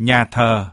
nhà thờ.